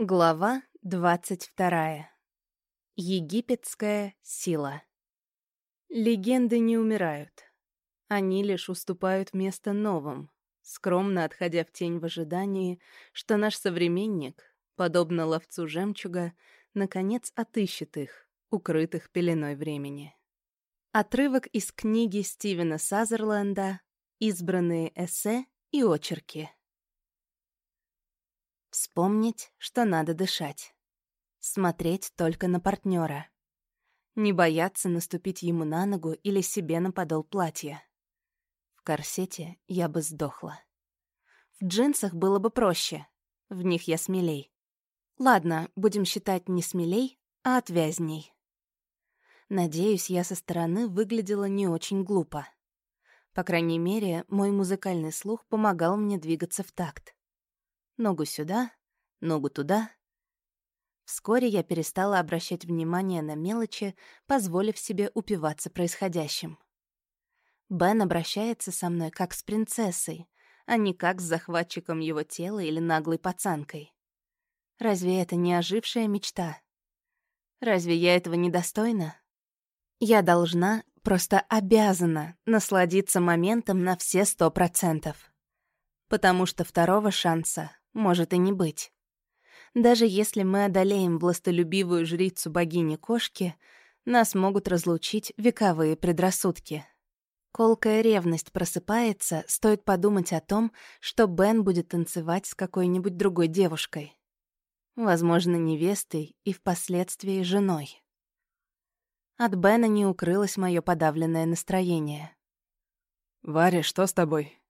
Глава двадцать вторая. Египетская сила. Легенды не умирают. Они лишь уступают место новым, скромно отходя в тень в ожидании, что наш современник, подобно ловцу жемчуга, наконец отыщет их, укрытых пеленой времени. Отрывок из книги Стивена Сазерленда «Избранные эссе и очерки». Вспомнить, что надо дышать. Смотреть только на партнера. Не бояться наступить ему на ногу или себе на подол платья. В корсете я бы сдохла. В джинсах было бы проще. В них я смелей. Ладно, будем считать не смелей, а отвязней. Надеюсь, я со стороны выглядела не очень глупо. По крайней мере, мой музыкальный слух помогал мне двигаться в такт. Ногу сюда, ногу туда. Вскоре я перестала обращать внимание на мелочи, позволив себе упиваться происходящим. Бен обращается со мной как с принцессой, а не как с захватчиком его тела или наглой пацанкой. Разве это не ожившая мечта? Разве я этого недостойна? Я должна, просто обязана насладиться моментом на все сто процентов. Потому что второго шанса может и не быть. Даже если мы одолеем властолюбивую жрицу богини-кошки, нас могут разлучить вековые предрассудки. Колкая ревность просыпается, стоит подумать о том, что Бен будет танцевать с какой-нибудь другой девушкой. Возможно, невестой и впоследствии женой. От Бена не укрылось мое подавленное настроение. «Варя, что с тобой?»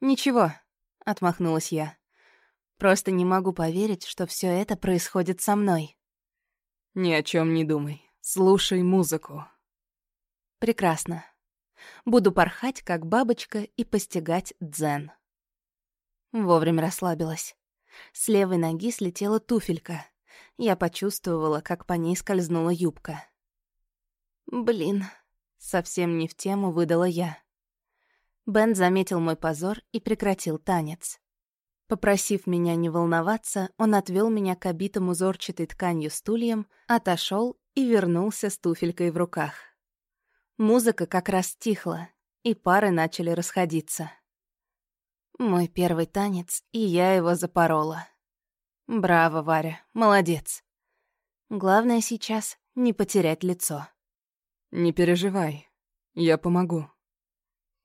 «Ничего», — отмахнулась я. Просто не могу поверить, что все это происходит со мной. Ни о чем не думай. Слушай музыку. Прекрасно. Буду порхать, как бабочка, и постигать дзен. Вовремя расслабилась. С левой ноги слетела туфелька. Я почувствовала, как по ней скользнула юбка. Блин, совсем не в тему выдала я. Бен заметил мой позор и прекратил танец. Попросив меня не волноваться, он отвел меня к обитым узорчатой тканью стульям, отошел и вернулся с туфелькой в руках. Музыка как раз стихла, и пары начали расходиться. Мой первый танец, и я его запорола. Браво, Варя, молодец. Главное сейчас — не потерять лицо. «Не переживай, я помогу».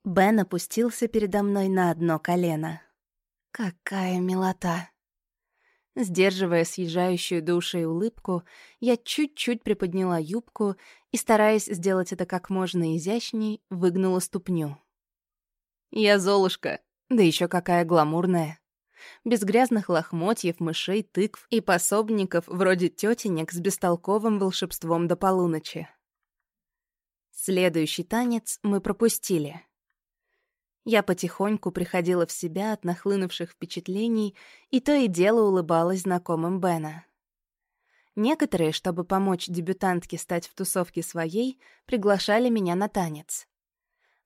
Бен опустился передо мной на одно колено. Какая милота! Сдерживая съезжающую до ушей улыбку, я чуть-чуть приподняла юбку и, стараясь сделать это как можно изящней, выгнула ступню. Я Золушка, да еще какая гламурная. Без грязных лохмотьев, мышей, тыкв и пособников вроде тетенек с бестолковым волшебством до полуночи. Следующий танец мы пропустили. Я потихоньку приходила в себя от нахлынувших впечатлений и то и дело улыбалась знакомым Бена. Некоторые, чтобы помочь дебютантке стать в тусовке своей, приглашали меня на танец.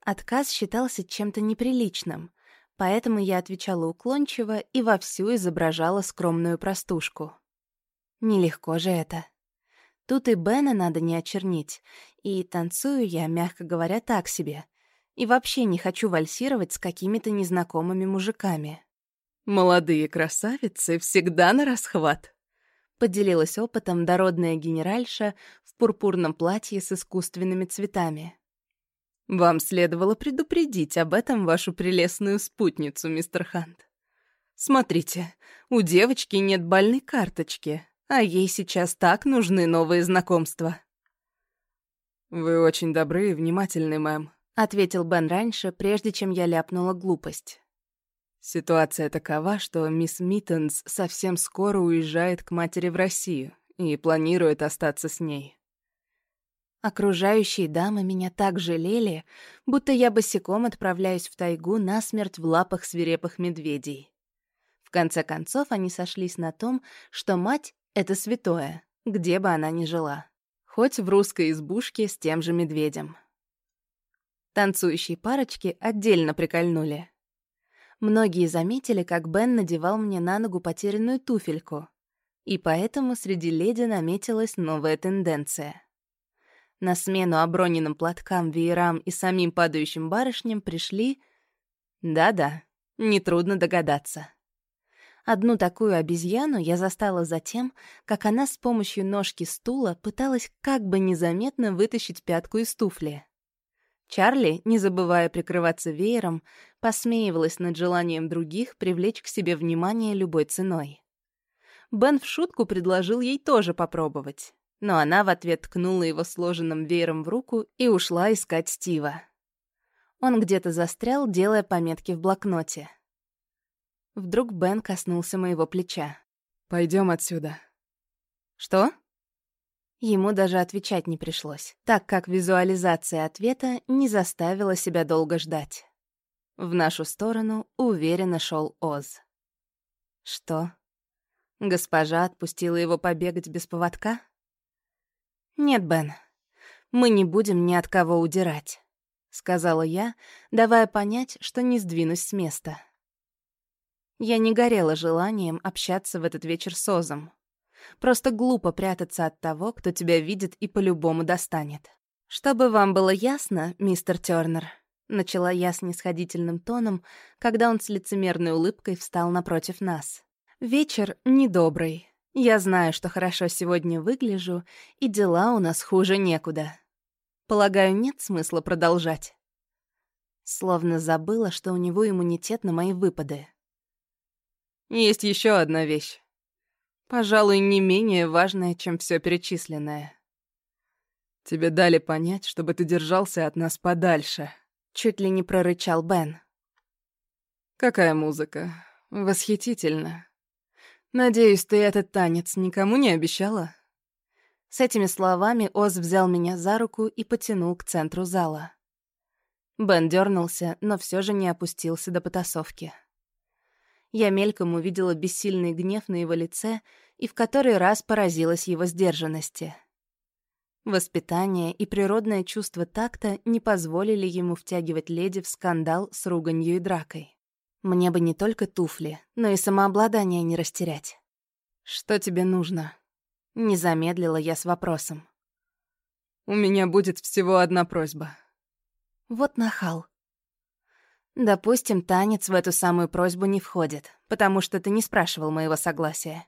Отказ считался чем-то неприличным, поэтому я отвечала уклончиво и вовсю изображала скромную простушку. Нелегко же это. Тут и Бена надо не очернить, и танцую я, мягко говоря, так себе — и вообще не хочу вальсировать с какими-то незнакомыми мужиками. «Молодые красавицы всегда на расхват», — поделилась опытом дородная генеральша в пурпурном платье с искусственными цветами. «Вам следовало предупредить об этом вашу прелестную спутницу, мистер Хант. Смотрите, у девочки нет бальной карточки, а ей сейчас так нужны новые знакомства». «Вы очень добры и внимательны, мэм», ответил Бен раньше, прежде чем я ляпнула глупость. Ситуация такова, что мисс Миттенс совсем скоро уезжает к матери в Россию и планирует остаться с ней. Окружающие дамы меня так жалели, будто я босиком отправляюсь в тайгу насмерть в лапах свирепых медведей. В конце концов, они сошлись на том, что мать — это святое, где бы она ни жила. Хоть в русской избушке с тем же медведем. Танцующие парочки отдельно прикольнули. Многие заметили, как Бен надевал мне на ногу потерянную туфельку. И поэтому среди леди наметилась новая тенденция. На смену оброненным платкам, веерам и самим падающим барышням пришли... Да-да, нетрудно догадаться. Одну такую обезьяну я застала за тем, как она с помощью ножки стула пыталась как бы незаметно вытащить пятку из туфли. Чарли, не забывая прикрываться веером, посмеивалась над желанием других привлечь к себе внимание любой ценой. Бен в шутку предложил ей тоже попробовать, но она в ответ ткнула его сложенным веером в руку и ушла искать Стива. Он где-то застрял, делая пометки в блокноте. Вдруг Бен коснулся моего плеча. Пойдем отсюда». «Что?» Ему даже отвечать не пришлось, так как визуализация ответа не заставила себя долго ждать. В нашу сторону уверенно шел Оз. Что? Госпожа отпустила его побегать без поводка? Нет, Бен, мы не будем ни от кого удирать, сказала я, давая понять, что не сдвинусь с места. Я не горела желанием общаться в этот вечер с Озом. Просто глупо прятаться от того, кто тебя видит и по-любому достанет. Чтобы вам было ясно, мистер Тёрнер, начала я с нисходительным тоном, когда он с лицемерной улыбкой встал напротив нас. Вечер недобрый. Я знаю, что хорошо сегодня выгляжу, и дела у нас хуже некуда. Полагаю, нет смысла продолжать. Словно забыла, что у него иммунитет на мои выпады. Есть еще одна вещь. Пожалуй, не менее важное, чем все перечисленное. Тебе дали понять, чтобы ты держался от нас подальше. Чуть ли не прорычал Бен. Какая музыка. Восхитительно. Надеюсь, ты этот танец никому не обещала? С этими словами Оз взял меня за руку и потянул к центру зала. Бен дернулся, но все же не опустился до потасовки. Я мельком увидела бессильный гнев на его лице и в который раз поразилась его сдержанности. Воспитание и природное чувство такта не позволили ему втягивать леди в скандал с руганью и дракой. Мне бы не только туфли, но и самообладание не растерять. «Что тебе нужно?» Не замедлила я с вопросом. «У меня будет всего одна просьба». Вот нахал. Допустим, танец в эту самую просьбу не входит, потому что ты не спрашивал моего согласия.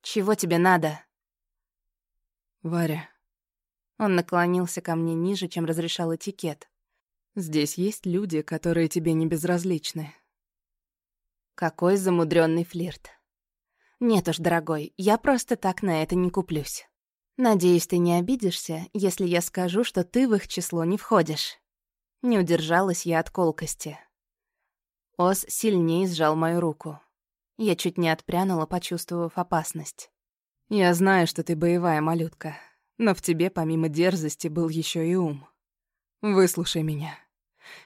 Чего тебе надо? Варя. Он наклонился ко мне ниже, чем разрешал этикет. Здесь есть люди, которые тебе не безразличны. Какой замудренный флирт. Нет уж, дорогой, я просто так на это не куплюсь. Надеюсь, ты не обидишься, если я скажу, что ты в их число не входишь. Не удержалась я от колкости. Ос сильнее сжал мою руку. Я чуть не отпрянула, почувствовав опасность. «Я знаю, что ты боевая малютка, но в тебе помимо дерзости был еще и ум. Выслушай меня.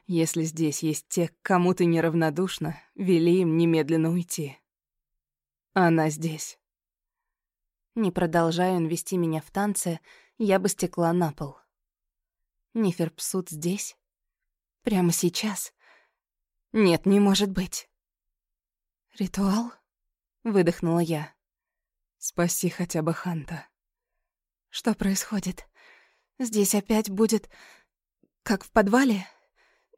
Если здесь есть те, к кому ты неравнодушна, вели им немедленно уйти. Она здесь». Не продолжая он вести меня в танце, я бы стекла на пол. Ниферпсут здесь? Прямо сейчас? Нет, не может быть. «Ритуал?» — выдохнула я. «Спаси хотя бы Ханта». «Что происходит? Здесь опять будет... как в подвале?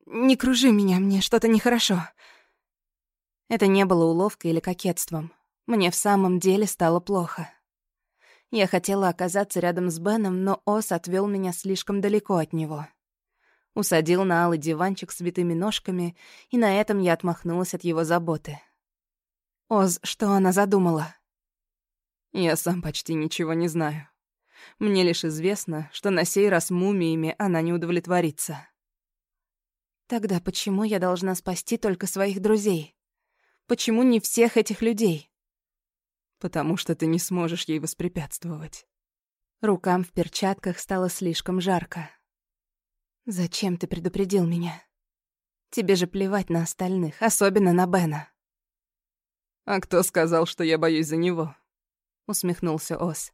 Не кружи меня, мне что-то нехорошо». Это не было уловкой или кокетством. Мне в самом деле стало плохо. Я хотела оказаться рядом с Беном, но Ос отвел меня слишком далеко от него. Усадил на алый диванчик с витыми ножками, и на этом я отмахнулась от его заботы. Оз, что она задумала? Я сам почти ничего не знаю. Мне лишь известно, что на сей раз мумиями она не удовлетворится. Тогда почему я должна спасти только своих друзей? Почему не всех этих людей? Потому что ты не сможешь ей воспрепятствовать. Рукам в перчатках стало слишком жарко. «Зачем ты предупредил меня? Тебе же плевать на остальных, особенно на Бена». «А кто сказал, что я боюсь за него?» — усмехнулся Ос.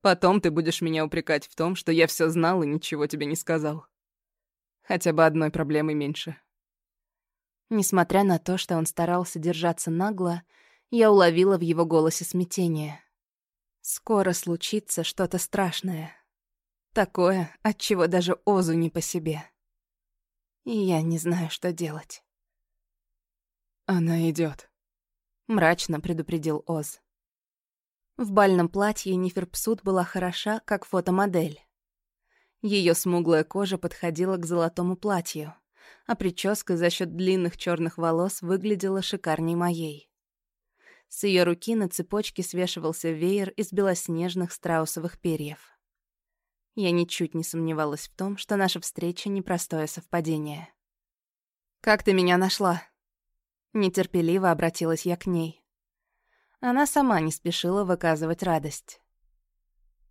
«Потом ты будешь меня упрекать в том, что я все знал и ничего тебе не сказал. Хотя бы одной проблемы меньше». Несмотря на то, что он старался держаться нагло, я уловила в его голосе смятение. Скоро случится что-то страшное. Такое, от чего даже Озу не по себе. И я не знаю, что делать. Она идет, мрачно предупредил Оз. В бальном платье Ниферпсут была хороша, как фотомодель. Ее смуглая кожа подходила к золотому платью, а прическа за счет длинных черных волос выглядела шикарней моей. С ее руки на цепочке свешивался веер из белоснежных страусовых перьев. Я ничуть не сомневалась в том, что наша встреча — непростое совпадение. «Как ты меня нашла?» Нетерпеливо обратилась я к ней. Она сама не спешила выказывать радость.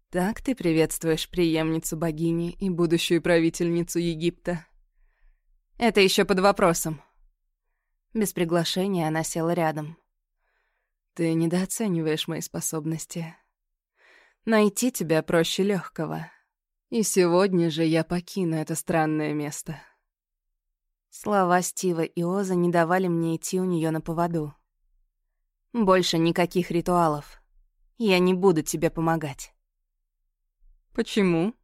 «Так ты приветствуешь преемницу богини и будущую правительницу Египта?» «Это еще под вопросом». Без приглашения она села рядом. «Ты недооцениваешь мои способности. Найти тебя проще легкого. И сегодня же я покину это странное место». Слова Стива и Оза не давали мне идти у нее на поводу. «Больше никаких ритуалов. Я не буду тебе помогать». «Почему?»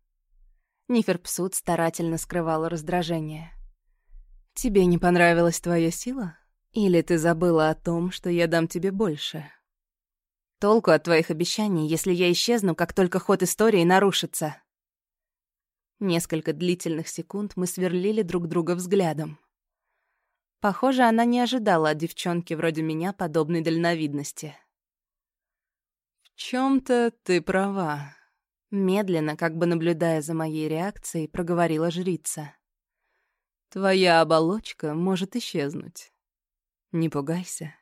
Ниферпсут старательно скрывала раздражение. «Тебе не понравилась твоя сила? Или ты забыла о том, что я дам тебе больше?» «Толку от твоих обещаний, если я исчезну, как только ход истории нарушится». Несколько длительных секунд мы сверлили друг друга взглядом. Похоже, она не ожидала от девчонки вроде меня подобной дальновидности. «В чем то ты права», — медленно, как бы наблюдая за моей реакцией, проговорила жрица. «Твоя оболочка может исчезнуть. Не пугайся.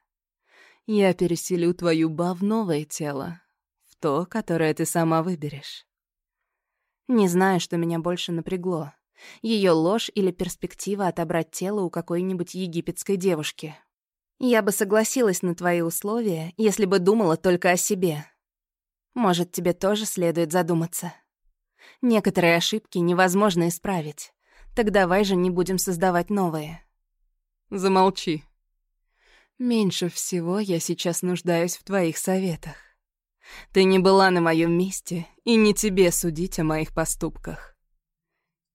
Я переселю твою ба в новое тело, в то, которое ты сама выберешь. Не знаю, что меня больше напрягло. Ее ложь или перспектива отобрать тело у какой-нибудь египетской девушки. Я бы согласилась на твои условия, если бы думала только о себе. Может, тебе тоже следует задуматься. Некоторые ошибки невозможно исправить. Так давай же не будем создавать новые. Замолчи. Меньше всего я сейчас нуждаюсь в твоих советах. Ты не была на моем месте, и не тебе судить о моих поступках.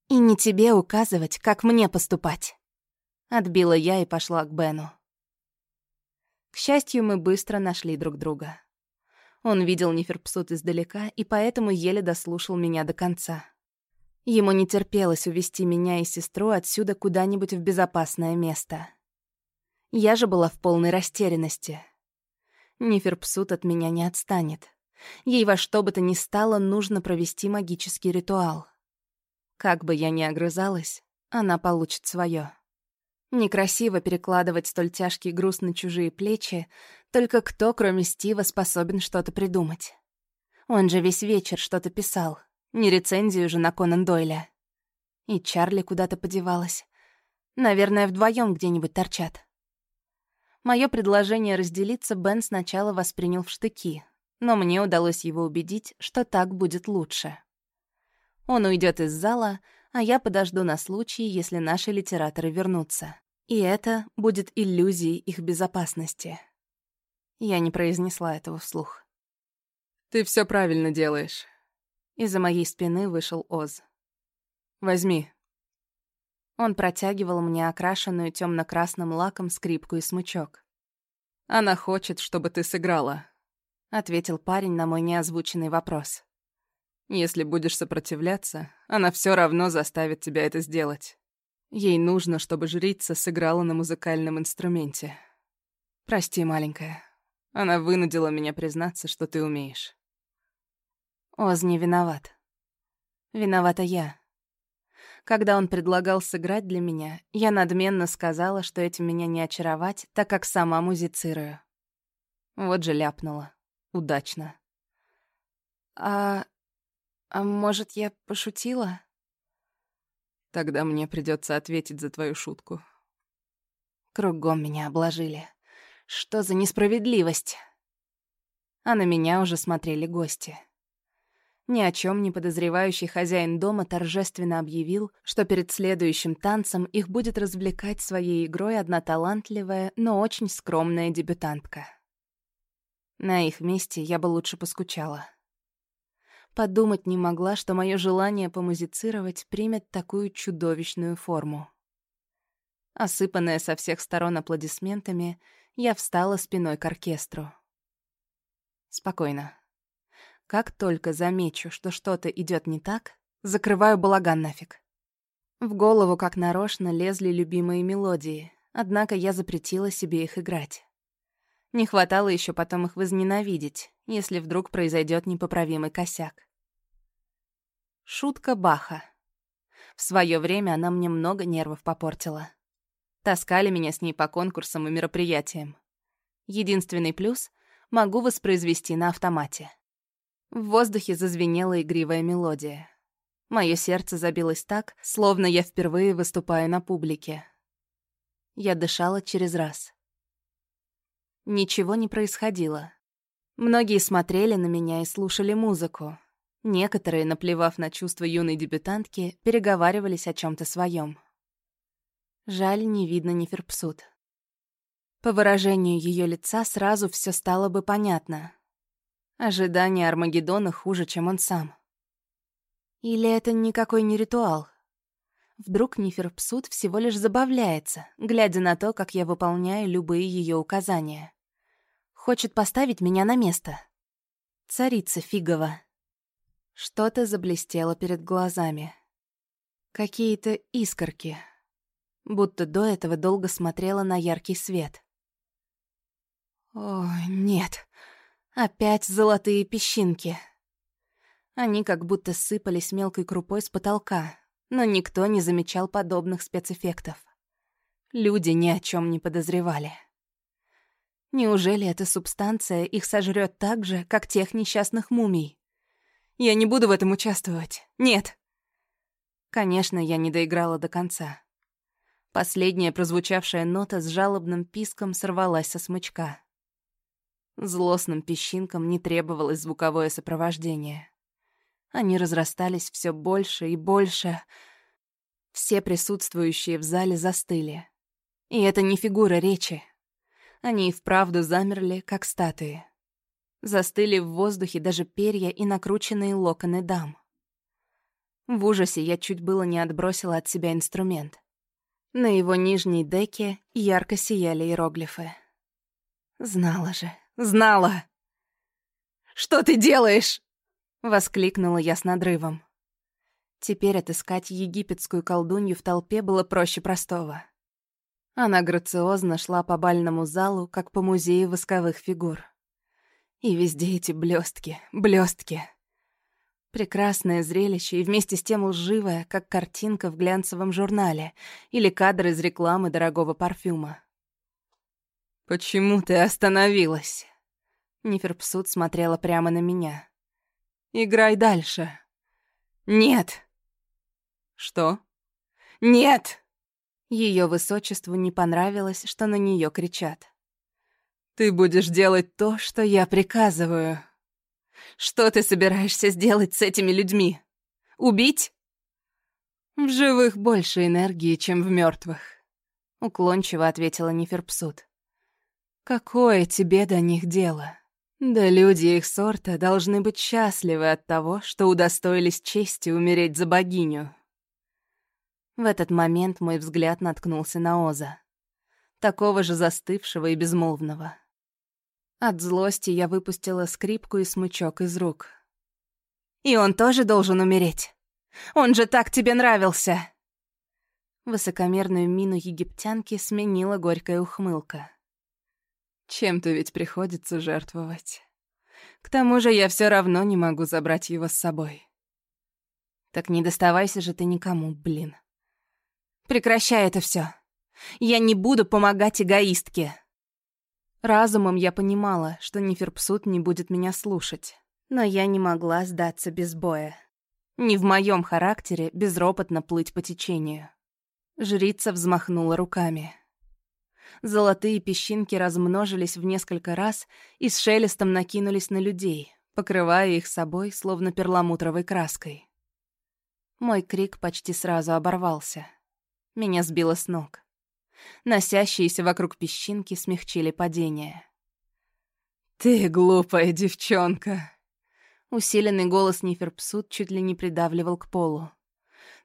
И не тебе указывать, как мне поступать. Отбила я и пошла к Бену. К счастью, мы быстро нашли друг друга. Он видел Неферпсут издалека и поэтому еле дослушал меня до конца. Ему не терпелось увести меня и сестру отсюда куда-нибудь в безопасное место. Я же была в полной растерянности — Ниферпсут от меня не отстанет. Ей во что бы то ни стало нужно провести магический ритуал. Как бы я ни огрызалась, она получит свое. Некрасиво перекладывать столь тяжкий груз на чужие плечи, только кто, кроме Стива, способен что-то придумать. Он же весь вечер что-то писал, не рецензию же на Конан Дойля. И Чарли куда-то подевалась. Наверное, вдвоем где-нибудь торчат. Мое предложение разделиться Бен сначала воспринял в штыки, но мне удалось его убедить, что так будет лучше. Он уйдет из зала, а я подожду на случай, если наши литераторы вернутся. И это будет иллюзией их безопасности. Я не произнесла этого вслух. «Ты все правильно делаешь». Из-за моей спины вышел Оз. «Возьми, он протягивал мне окрашенную темно-красным лаком скрипку и смычок. «Она хочет, чтобы ты сыграла», — ответил парень на мой неозвученный вопрос. «Если будешь сопротивляться, она все равно заставит тебя это сделать. Ей нужно, чтобы жрица сыграла на музыкальном инструменте. Прости, маленькая. Она вынудила меня признаться, что ты умеешь». Оз не виноват. Виновата я. Когда он предлагал сыграть для меня, я надменно сказала, что этим меня не очаровать, так как сама музицирую. Вот же ляпнула. Удачно. «А... а может, я пошутила?» «Тогда мне придется ответить за твою шутку». Кругом меня обложили. Что за несправедливость? А на меня уже смотрели гости. Ни о чем не подозревающий хозяин дома торжественно объявил, что перед следующим танцем их будет развлекать своей игрой одна талантливая, но очень скромная дебютантка. На их месте я бы лучше поскучала. Подумать не могла, что мое желание помузицировать примет такую чудовищную форму. Осыпанная со всех сторон аплодисментами, я встала спиной к оркестру. Спокойно. Как только замечу, что что-то идет не так, закрываю балаган нафиг. В голову, как нарочно, лезли любимые мелодии, однако я запретила себе их играть. Не хватало еще потом их возненавидеть, если вдруг произойдет непоправимый косяк. Шутка Баха. В свое время она мне много нервов попортила. Таскали меня с ней по конкурсам и мероприятиям. Единственный плюс — могу воспроизвести на автомате. В воздухе зазвенела игривая мелодия. Мое сердце забилось так, словно я впервые выступаю на публике. Я дышала через раз. Ничего не происходило. Многие смотрели на меня и слушали музыку. Некоторые, наплевав на чувства юной дебютантки, переговаривались о чем то своем. Жаль, не видно ни. По выражению ее лица сразу все стало бы понятно. Ожидание Армагеддона хуже, чем он сам. Или это никакой не ритуал? Вдруг Ниферпсут всего лишь забавляется, глядя на то, как я выполняю любые ее указания. Хочет поставить меня на место. Царица Фигова. Что-то заблестело перед глазами. Какие-то искорки будто до этого долго смотрела на яркий свет. О, нет. Опять золотые песчинки. Они как будто сыпались мелкой крупой с потолка, но никто не замечал подобных спецэффектов. Люди ни о чем не подозревали. Неужели эта субстанция их сожрет так же, как тех несчастных мумий? Я не буду в этом участвовать. Нет. Конечно, я не доиграла до конца. Последняя прозвучавшая нота с жалобным писком сорвалась со смычка. Злостным песчинкам не требовалось звуковое сопровождение. Они разрастались все больше и больше. Все присутствующие в зале застыли. И это не фигура речи. Они и вправду замерли, как статуи. Застыли в воздухе даже перья и накрученные локоны дам. В ужасе я чуть было не отбросила от себя инструмент. На его нижней деке ярко сияли иероглифы. «Знала же, знала!» «Что ты делаешь?» — воскликнула я с надрывом. Теперь отыскать египетскую колдунью в толпе было проще простого. Она грациозно шла по бальному залу, как по музею восковых фигур. И везде эти блестки, блестки. Прекрасное зрелище и вместе с тем лживое, как картинка в глянцевом журнале или кадр из рекламы дорогого парфюма. «Почему ты остановилась?» Ниферпсут смотрела прямо на меня. «Играй дальше». «Нет». «Что?» «Нет!» Ее высочеству не понравилось, что на нее кричат. «Ты будешь делать то, что я приказываю». Что ты собираешься сделать с этими людьми? Убить? В живых больше энергии, чем в мертвых, уклончиво ответила Неферпсут. Какое тебе до них дело? Да люди их сорта должны быть счастливы от того, что удостоились чести умереть за богиню. В этот момент мой взгляд наткнулся на Оза, такого же застывшего и безмолвного. От злости я выпустила скрипку и смычок из рук. «И он тоже должен умереть? Он же так тебе нравился!» Высокомерную мину египтянки сменила горькая ухмылка. «Чем-то ведь приходится жертвовать. К тому же я все равно не могу забрать его с собой». «Так не доставайся же ты никому, блин. Прекращай это все. Я не буду помогать эгоистке!» Разумом я понимала, что Неферпсут не будет меня слушать. Но я не могла сдаться без боя. Не в моем характере безропотно плыть по течению. Жрица взмахнула руками. Золотые песчинки размножились в несколько раз и с шелестом накинулись на людей, покрывая их собой, словно перламутровой краской. Мой крик почти сразу оборвался. Меня сбило с ног. Носящиеся вокруг песчинки смягчили падение. «Ты глупая девчонка!» Усиленный голос Ниферпсут чуть ли не придавливал к полу.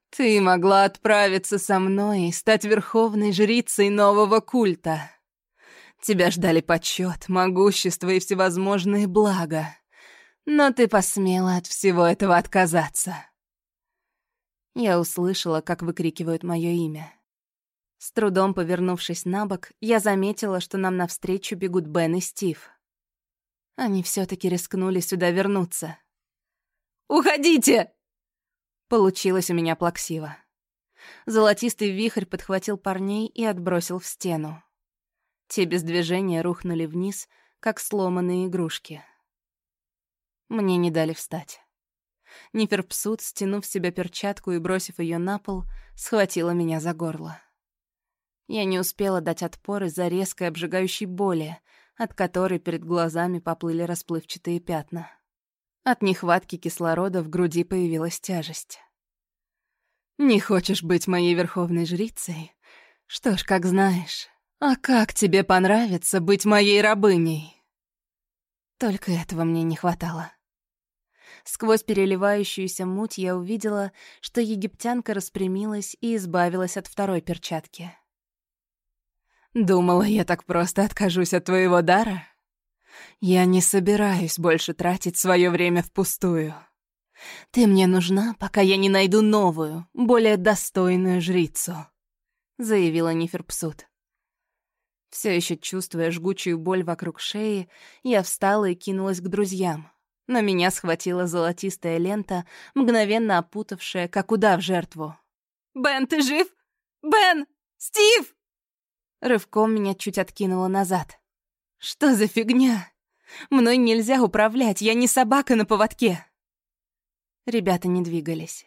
«Ты могла отправиться со мной и стать верховной жрицей нового культа. Тебя ждали почет, могущество и всевозможные блага. Но ты посмела от всего этого отказаться». Я услышала, как выкрикивают мое имя. С трудом повернувшись на бок, я заметила, что нам навстречу бегут Бен и Стив. Они все таки рискнули сюда вернуться. «Уходите!» Получилось у меня плаксиво. Золотистый вихрь подхватил парней и отбросил в стену. Те без движения рухнули вниз, как сломанные игрушки. Мне не дали встать. Ниферпсут, стянув с себя перчатку и бросив ее на пол, схватила меня за горло. Я не успела дать отпор из-за резкой обжигающей боли, от которой перед глазами поплыли расплывчатые пятна. От нехватки кислорода в груди появилась тяжесть. «Не хочешь быть моей верховной жрицей? Что ж, как знаешь. А как тебе понравится быть моей рабыней?» Только этого мне не хватало. Сквозь переливающуюся муть я увидела, что египтянка распрямилась и избавилась от второй перчатки. Думала, я так просто откажусь от твоего дара? Я не собираюсь больше тратить свое время впустую. Ты мне нужна, пока я не найду новую, более достойную жрицу», — заявила Ниферпсут. Все еще чувствуя жгучую боль вокруг шеи, я встала и кинулась к друзьям. Но меня схватила золотистая лента, мгновенно опутавшая, как удав жертву. «Бен, ты жив? Бен! Стив!» Рывком меня чуть откинуло назад. «Что за фигня? Мной нельзя управлять, я не собака на поводке!» Ребята не двигались.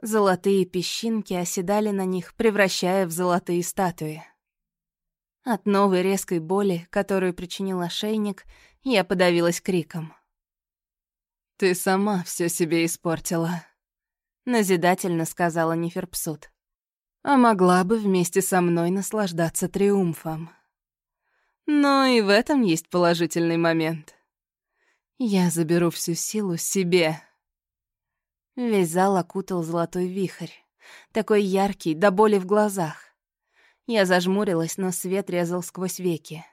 Золотые песчинки оседали на них, превращая в золотые статуи. От новой резкой боли, которую причинил ошейник, я подавилась криком. «Ты сама все себе испортила», — назидательно сказала Неферпсут а могла бы вместе со мной наслаждаться триумфом. Но и в этом есть положительный момент. Я заберу всю силу себе. Весь зал окутал золотой вихрь, такой яркий, до боли в глазах. Я зажмурилась, но свет резал сквозь веки.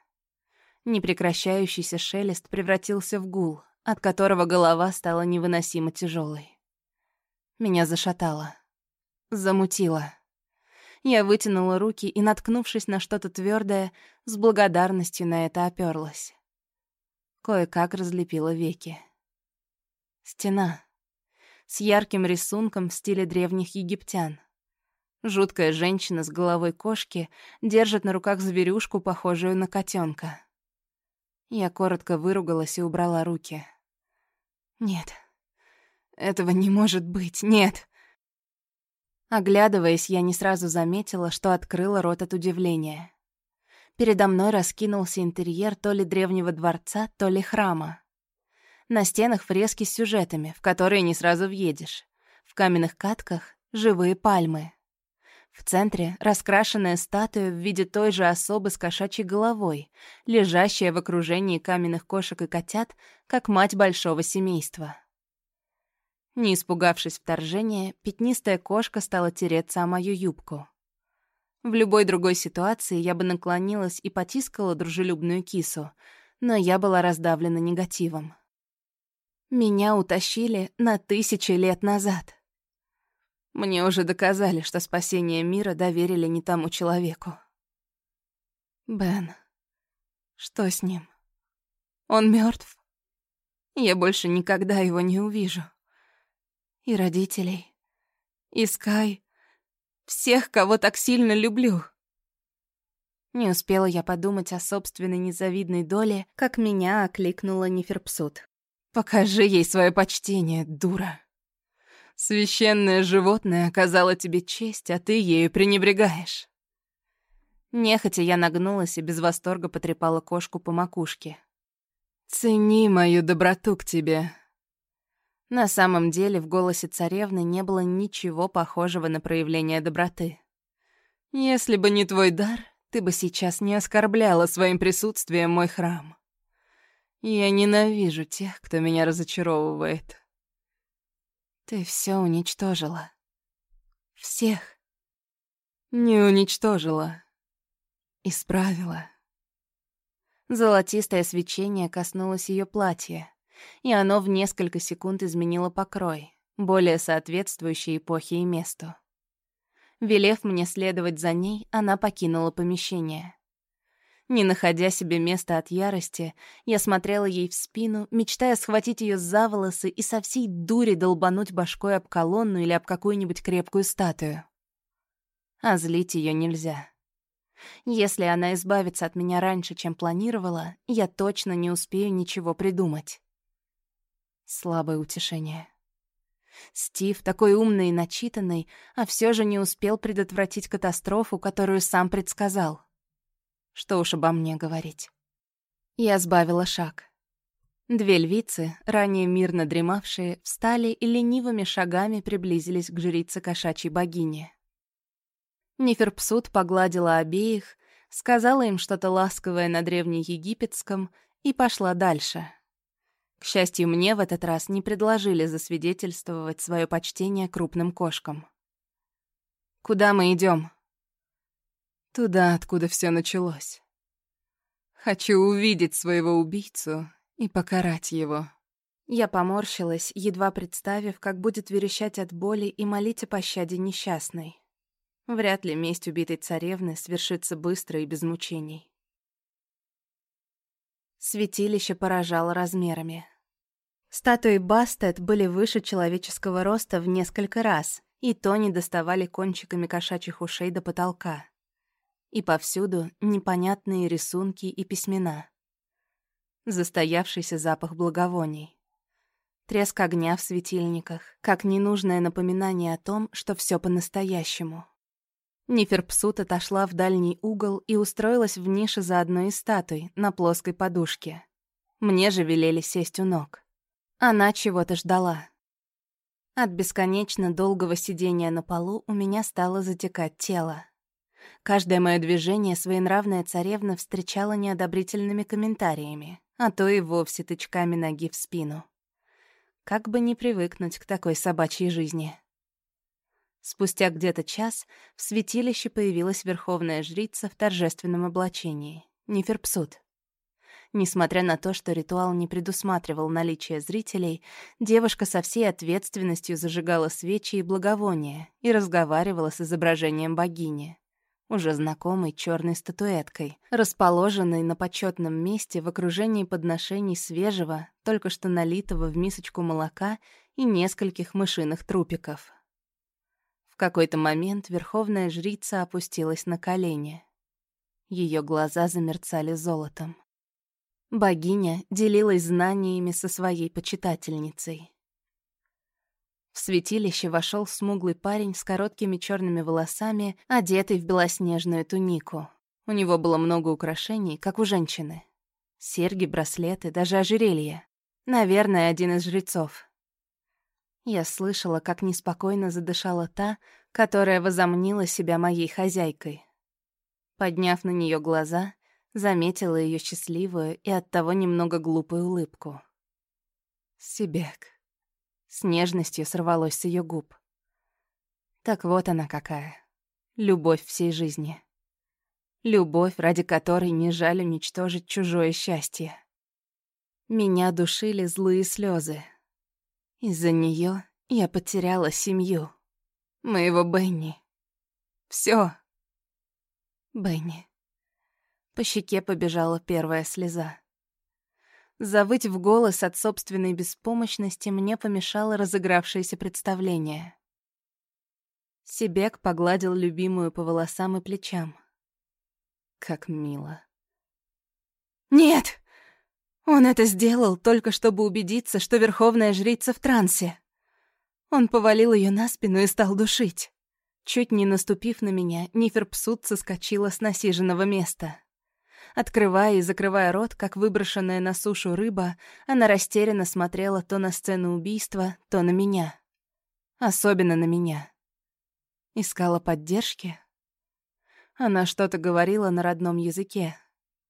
Непрекращающийся шелест превратился в гул, от которого голова стала невыносимо тяжелой. Меня зашатало. Замутило. Я вытянула руки и, наткнувшись на что-то твердое, с благодарностью на это оперлась. Кое-как разлепила веки. Стена. С ярким рисунком в стиле древних египтян. Жуткая женщина с головой кошки держит на руках зверюшку, похожую на котенка. Я коротко выругалась и убрала руки. Нет, этого не может быть, нет. Оглядываясь, я не сразу заметила, что открыла рот от удивления. Передо мной раскинулся интерьер то ли древнего дворца, то ли храма. На стенах фрески с сюжетами, в которые не сразу въедешь. В каменных катках — живые пальмы. В центре — раскрашенная статуя в виде той же особы с кошачьей головой, лежащая в окружении каменных кошек и котят, как мать большого семейства. Не испугавшись вторжения, пятнистая кошка стала тереться о мою юбку. В любой другой ситуации я бы наклонилась и потискала дружелюбную кису, но я была раздавлена негативом. Меня утащили на тысячи лет назад. Мне уже доказали, что спасение мира доверили не тому человеку. Бен. Что с ним? Он мертв. Я больше никогда его не увижу и родителей, и Скай, всех, кого так сильно люблю. Не успела я подумать о собственной незавидной доле, как меня окликнула Неферпсут. «Покажи ей свое почтение, дура. Священное животное оказало тебе честь, а ты ею пренебрегаешь». Нехотя я нагнулась и без восторга потрепала кошку по макушке. «Цени мою доброту к тебе», на самом деле в голосе царевны не было ничего похожего на проявление доброты. «Если бы не твой дар, ты бы сейчас не оскорбляла своим присутствием мой храм. Я ненавижу тех, кто меня разочаровывает. Ты все уничтожила. Всех. Не уничтожила. Исправила. Золотистое свечение коснулось ее платья, и оно в несколько секунд изменило покрой, более соответствующий эпохе и месту. Велев мне следовать за ней, она покинула помещение. Не находя себе места от ярости, я смотрела ей в спину, мечтая схватить ее за волосы и со всей дури долбануть башкой об колонну или об какую-нибудь крепкую статую. А злить ее нельзя. Если она избавится от меня раньше, чем планировала, я точно не успею ничего придумать. Слабое утешение. Стив, такой умный и начитанный, а все же не успел предотвратить катастрофу, которую сам предсказал. Что уж обо мне говорить. Я сбавила шаг. Две львицы, ранее мирно дремавшие, встали и ленивыми шагами приблизились к жрице кошачьей богини. Неферпсут погладила обеих, сказала им что-то ласковое на древнеегипетском и пошла дальше. К счастью, мне в этот раз не предложили засвидетельствовать свое почтение крупным кошкам. «Куда мы идем? Туда, откуда все началось. Хочу увидеть своего убийцу и покарать его. Я поморщилась, едва представив, как будет верещать от боли и молить о пощаде несчастной. Вряд ли месть убитой царевны свершится быстро и без мучений. Святилище поражало размерами. Статуи Бастет были выше человеческого роста в несколько раз, и то не доставали кончиками кошачьих ушей до потолка и повсюду непонятные рисунки и письмена. Застоявшийся запах благовоний. Треск огня в светильниках, как ненужное напоминание о том, что все по-настоящему. Неферпсут отошла в дальний угол и устроилась в нише за одной из статуй, на плоской подушке. Мне же велели сесть у ног. Она чего-то ждала. От бесконечно долгого сидения на полу у меня стало затекать тело. Каждое мое движение своенравная царевна встречала неодобрительными комментариями, а то и вовсе тычками ноги в спину. Как бы не привыкнуть к такой собачьей жизни. Спустя где-то час в святилище появилась верховная жрица в торжественном облачении — Неферпсут. Несмотря на то, что ритуал не предусматривал наличие зрителей, девушка со всей ответственностью зажигала свечи и благовония и разговаривала с изображением богини уже знакомой черной статуэткой, расположенной на почетном месте в окружении подношений свежего, только что налитого в мисочку молока и нескольких мышиных трупиков. В какой-то момент верховная жрица опустилась на колени. Ее глаза замерцали золотом. Богиня делилась знаниями со своей почитательницей. В святилище вошел смуглый парень с короткими черными волосами, одетый в белоснежную тунику. У него было много украшений, как у женщины. Серьги, браслеты, даже ожерелье. Наверное, один из жрецов. Я слышала, как неспокойно задышала та, которая возомнила себя моей хозяйкой. Подняв на нее глаза, заметила ее счастливую и оттого немного глупую улыбку. «Сибек», с нежностью сорвалось с ее губ. Так вот она какая. Любовь всей жизни. Любовь, ради которой не жаль уничтожить чужое счастье. Меня душили злые слезы. Из-за нее я потеряла семью. Моего Бенни. Все. Бенни. По щеке побежала первая слеза. Завыть в голос от собственной беспомощности мне помешало разыгравшееся представление. Себек погладил любимую по волосам и плечам. Как мило. «Нет! Он это сделал только чтобы убедиться, что Верховная Жрица в трансе. Он повалил ее на спину и стал душить. Чуть не наступив на меня, Ниферпсут соскочила с насиженного места. Открывая и закрывая рот, как выброшенная на сушу рыба, она растерянно смотрела то на сцену убийства, то на меня. Особенно на меня. Искала поддержки. Она что-то говорила на родном языке.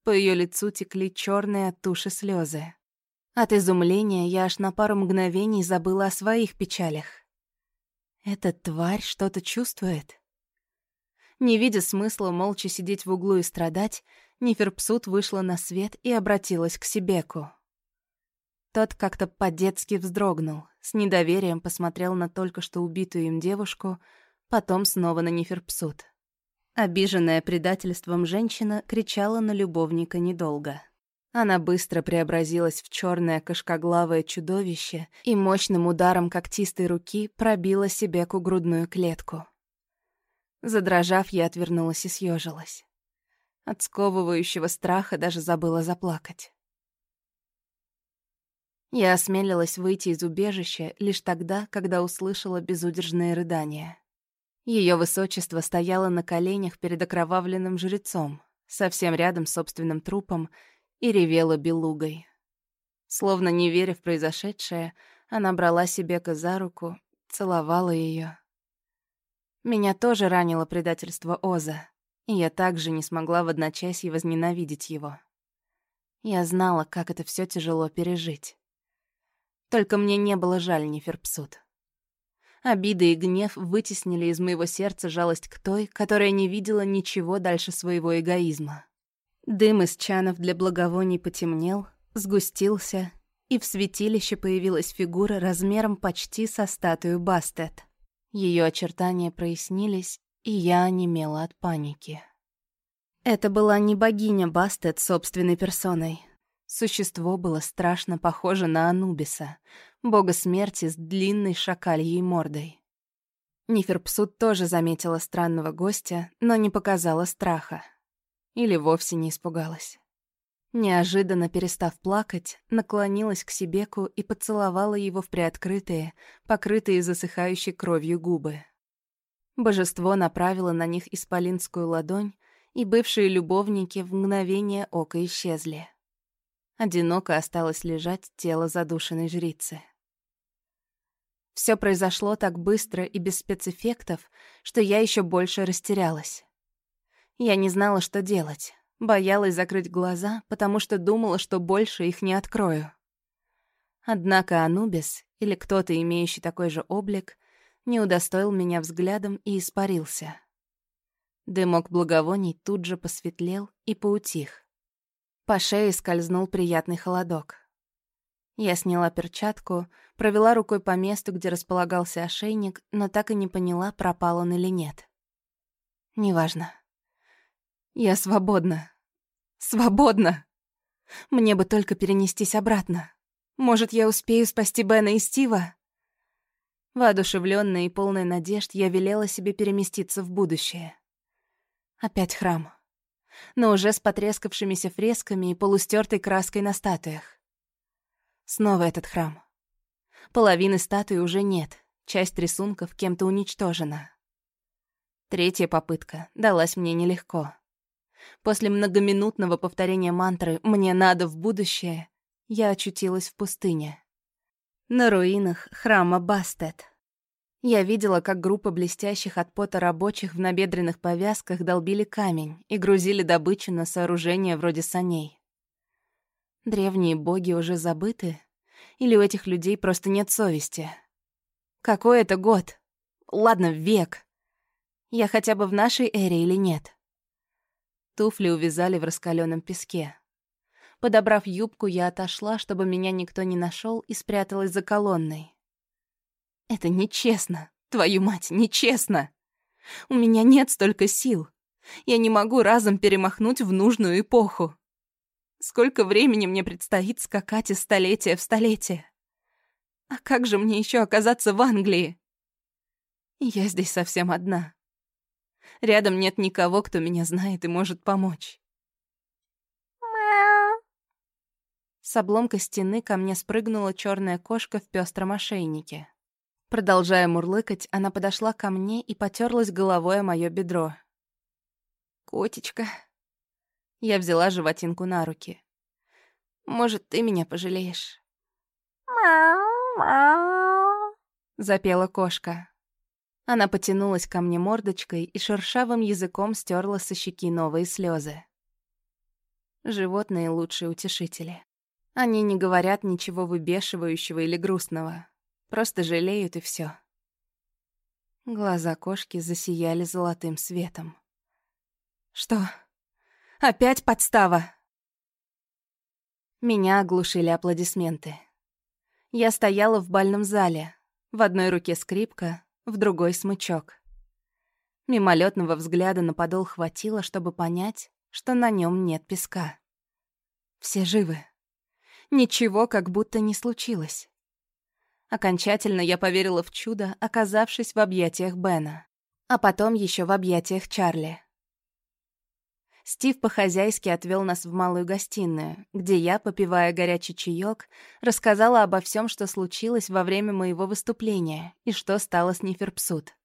По ее лицу текли черные от туши слезы. От изумления я аж на пару мгновений забыла о своих печалях. Эта тварь что-то чувствует. Не видя смысла молча сидеть в углу и страдать, Ниферпсут вышла на свет и обратилась к Сибеку. Тот как-то по-детски вздрогнул, с недоверием посмотрел на только что убитую им девушку, потом снова на Ниферпсут. Обиженная предательством женщина кричала на любовника недолго. Она быстро преобразилась в черное кошкоглавое чудовище и мощным ударом когтистой руки пробила Сибеку грудную клетку. Задрожав, я отвернулась и съежилась. От сковывающего страха даже забыла заплакать. Я осмелилась выйти из убежища лишь тогда, когда услышала безудержные рыдания. Ее высочество стояло на коленях перед окровавленным жрецом, совсем рядом с собственным трупом, и ревела белугой. Словно не веря в произошедшее, она брала Себека за руку, целовала ее. Меня тоже ранило предательство Оза, и я также не смогла в одночасье возненавидеть его. Я знала, как это все тяжело пережить. Только мне не было жаль Неферпсут. Обида и гнев вытеснили из моего сердца жалость к той, которая не видела ничего дальше своего эгоизма. Дым из чанов для благовоний потемнел, сгустился, и в святилище появилась фигура размером почти со статую Бастет. Ее очертания прояснились, и я онемела от паники. Это была не богиня Бастет собственной персоной. Существо было страшно похоже на Анубиса, бога смерти с длинной шакальей мордой. Ниферпсут тоже заметила странного гостя, но не показала страха. Или вовсе не испугалась. Неожиданно перестав плакать, наклонилась к Сибеку и поцеловала его в приоткрытые, покрытые засыхающей кровью губы. Божество направило на них исполинскую ладонь, и бывшие любовники в мгновение ока исчезли. Одиноко осталось лежать тело задушенной жрицы. Все произошло так быстро и без спецэффектов, что я еще больше растерялась. Я не знала, что делать. Боялась закрыть глаза, потому что думала, что больше их не открою. Однако Анубис, или кто-то, имеющий такой же облик, не удостоил меня взглядом и испарился. Дымок благовоний тут же посветлел и поутих. По шее скользнул приятный холодок. Я сняла перчатку, провела рукой по месту, где располагался ошейник, но так и не поняла, пропал он или нет. Неважно. Я свободна. Свободна! Мне бы только перенестись обратно. Может, я успею спасти Бена и Стива? Воодушевленная и полная надежд, я велела себе переместиться в будущее. Опять храм. Но уже с потрескавшимися фресками и полустертой краской на статуях. Снова этот храм. Половины статуи уже нет, часть рисунков кем-то уничтожена. Третья попытка далась мне нелегко. После многоминутного повторения мантры «мне надо в будущее» я очутилась в пустыне. На руинах храма Бастет. Я видела, как группа блестящих от пота рабочих в набедренных повязках долбили камень и грузили добычу на сооружение вроде саней. Древние боги уже забыты? Или у этих людей просто нет совести? Какой это год? Ладно, век. Я хотя бы в нашей эре или нет? Туфли увязали в раскаленном песке. Подобрав юбку, я отошла, чтобы меня никто не нашел, и спряталась за колонной. Это нечестно, твою мать, нечестно. У меня нет столько сил. Я не могу разом перемахнуть в нужную эпоху. Сколько времени мне предстоит скакать из столетия в столетие? А как же мне еще оказаться в Англии? Я здесь совсем одна. Рядом нет никого, кто меня знает и может помочь. С обломка стены ко мне спрыгнула черная кошка в пестром ошейнике. Продолжая мурлыкать, она подошла ко мне и потерлась головой о мое бедро. «Котечка». Я взяла животинку на руки. «Может, ты меня пожалеешь?» «Мяу-мяу», — запела кошка. Она потянулась ко мне мордочкой и шершавым языком стерла со щеки новые слезы. Животные — лучшие утешители. Они не говорят ничего выбешивающего или грустного. Просто жалеют и все. Глаза кошки засияли золотым светом. «Что? Опять подстава?» Меня оглушили аплодисменты. Я стояла в бальном зале. В одной руке скрипка, в другой — смычок. Мимолетного взгляда на подол хватило, чтобы понять, что на нем нет песка. Все живы. Ничего как будто не случилось. Окончательно я поверила в чудо, оказавшись в объятиях Бена. А потом еще в объятиях Чарли. Стив по-хозяйски отвел нас в малую гостиную, где я, попивая горячий чаек, рассказала обо всем, что случилось во время моего выступления и что стало с Ниферпсут.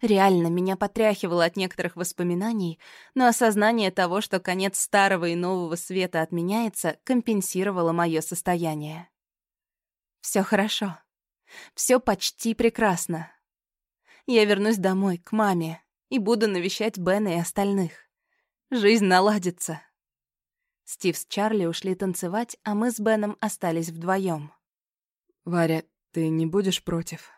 Реально, меня потряхивало от некоторых воспоминаний, но осознание того, что конец старого и нового света отменяется, компенсировало мое состояние. Все хорошо. Все почти прекрасно. Я вернусь домой, к маме, и буду навещать Бена и остальных. Жизнь наладится. Стив с Чарли ушли танцевать, а мы с Беном остались вдвоем. «Варя, ты не будешь против?»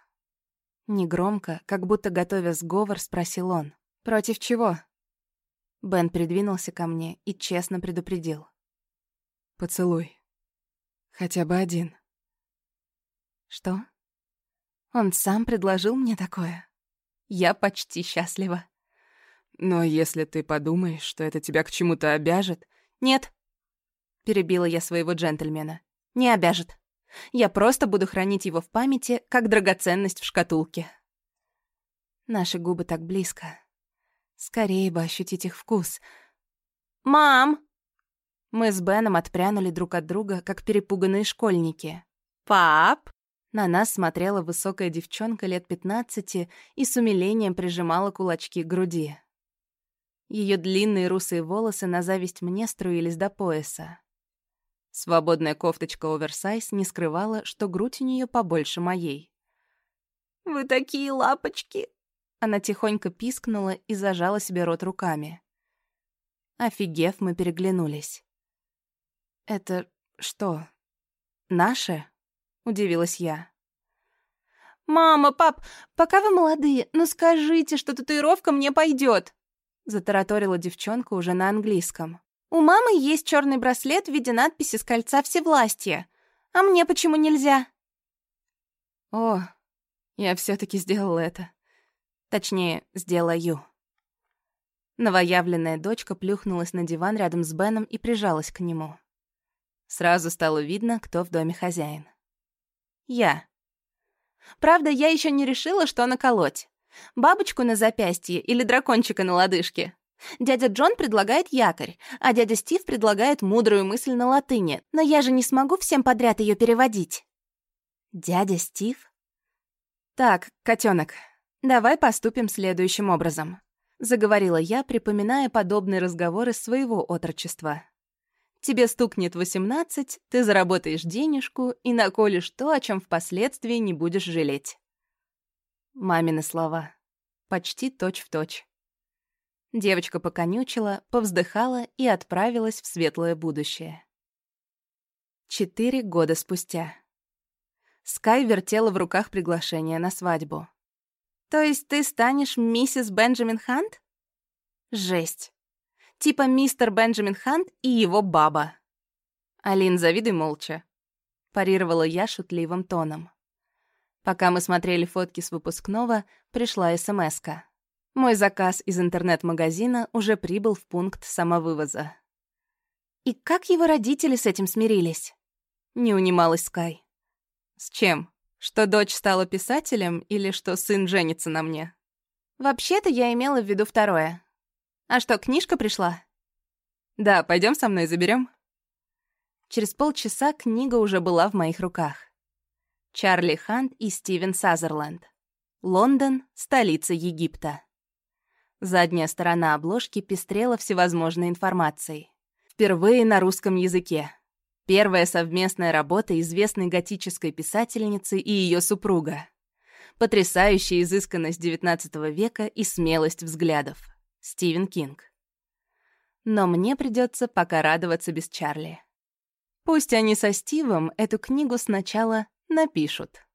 Негромко, как будто готовя сговор, спросил он. «Против чего?» Бен придвинулся ко мне и честно предупредил. «Поцелуй. Хотя бы один». «Что?» Он сам предложил мне такое. Я почти счастлива. Но если ты подумаешь, что это тебя к чему-то обяжет... Нет. Перебила я своего джентльмена. Не обяжет. Я просто буду хранить его в памяти, как драгоценность в шкатулке. Наши губы так близко. Скорее бы ощутить их вкус. «Мам!» Мы с Беном отпрянули друг от друга, как перепуганные школьники. «Пап!» На нас смотрела высокая девчонка лет пятнадцати и с умилением прижимала кулачки к груди. Ее длинные русые волосы на зависть мне струились до пояса. Свободная кофточка оверсайз не скрывала, что грудь у нее побольше моей. «Вы такие лапочки!» Она тихонько пискнула и зажала себе рот руками. Офигев, мы переглянулись. «Это что, наше?» — удивилась я. «Мама, пап, пока вы молодые, ну скажите, что татуировка мне пойдет!» Затараторила девчонка уже на английском. У мамы есть черный браслет в виде надписи с кольца всевластия. А мне почему нельзя? О, я все таки сделала это. Точнее, сделаю. Новоявленная дочка плюхнулась на диван рядом с Беном и прижалась к нему. Сразу стало видно, кто в доме хозяин. Я. Правда, я еще не решила, что наколоть. Бабочку на запястье или дракончика на лодыжке. Дядя Джон предлагает якорь, а дядя Стив предлагает мудрую мысль на латыни, но я же не смогу всем подряд ее переводить. Дядя Стив? Так, котенок, давай поступим следующим образом. Заговорила я, припоминая подобные разговоры своего отрочества. Тебе стукнет 18, ты заработаешь денежку и наколешь то, о чем впоследствии не будешь жалеть. Мамины слова. Почти точь-в-точь. Точь. Девочка поконючила, повздыхала и отправилась в светлое будущее. Четыре года спустя. Скай вертела в руках приглашение на свадьбу. «То есть ты станешь миссис Бенджамин Хант?» «Жесть. Типа мистер Бенджамин Хант и его баба». «Алин, завидуй молча», — парировала я шутливым тоном. Пока мы смотрели фотки с выпускного, пришла смс -ка. Мой заказ из интернет-магазина уже прибыл в пункт самовывоза. И как его родители с этим смирились? Не унималась Скай. С чем? Что дочь стала писателем или что сын женится на мне? Вообще-то я имела в виду второе. А что, книжка пришла? Да, пойдем со мной заберем. Через полчаса книга уже была в моих руках. Чарли Хант и Стивен Сазерленд. Лондон — столица Египта. Задняя сторона обложки пестрела всевозможной информацией. Впервые на русском языке. Первая совместная работа известной готической писательницы и ее супруга. Потрясающая изысканность XIX века и смелость взглядов. Стивен Кинг. Но мне придется пока радоваться без Чарли. Пусть они со Стивом эту книгу сначала напишут.